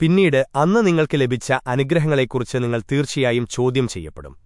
പിന്നീട് അന്ന് നിങ്ങൾക്ക് ലഭിച്ച അനുഗ്രഹങ്ങളെക്കുറിച്ച് നിങ്ങൾ തീർച്ചയായും ചോദ്യം ചെയ്യപ്പെടും.